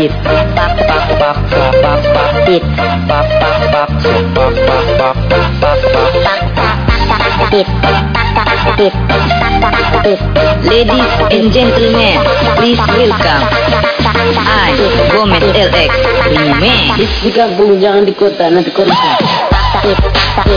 Ladies and gentlemen, please welcome I, Gomez LX Remix Jika jangan di kota, nanti kota tapi,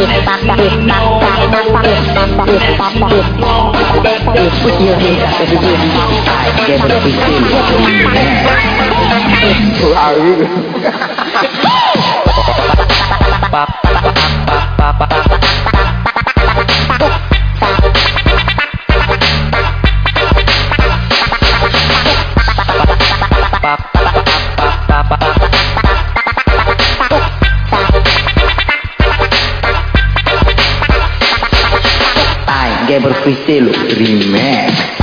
Put your hands up everybody. Get up and sing. Who are you? Pop, pop, pop, pop, pop, pop. anche per questo rimane.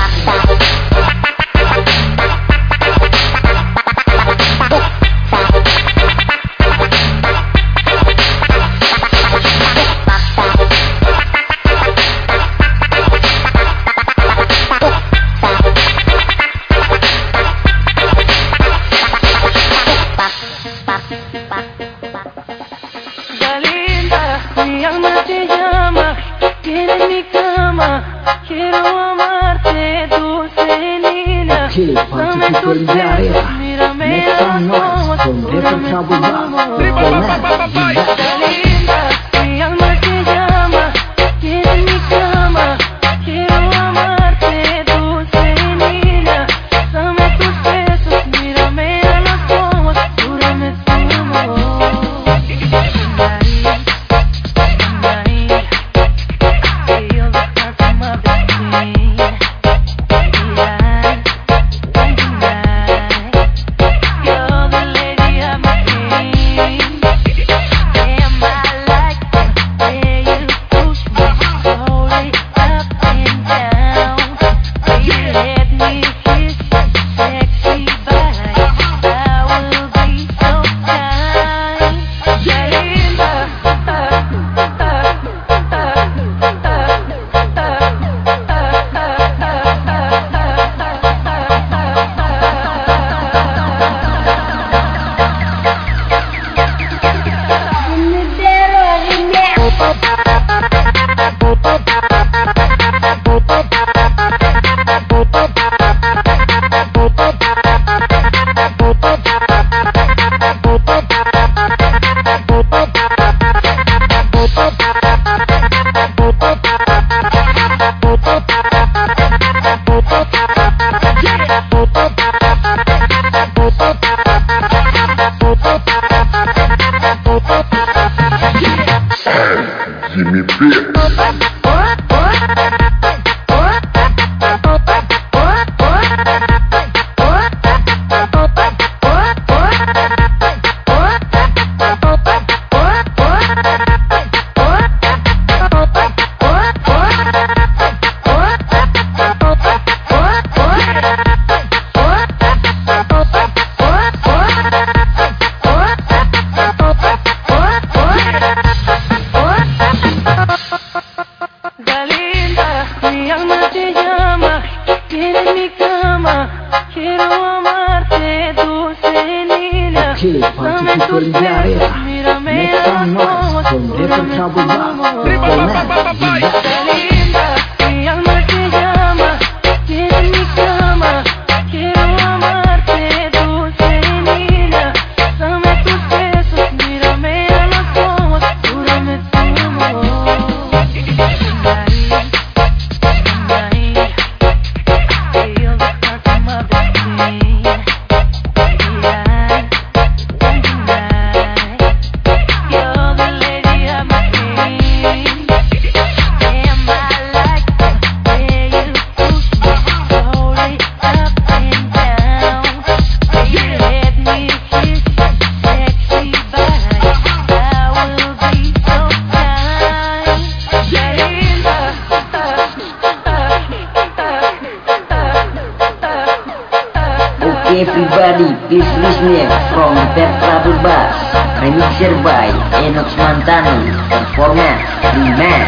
Riba, my everybody, please listen from Prabu Bas, remixer by Enox Mantani, performance, Remax.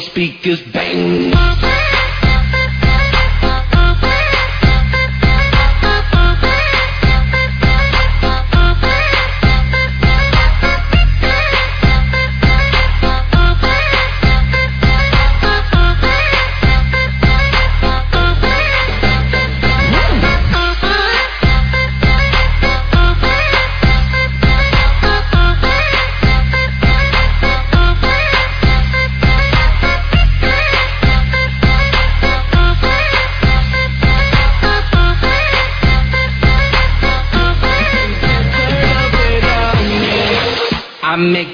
speakers bang.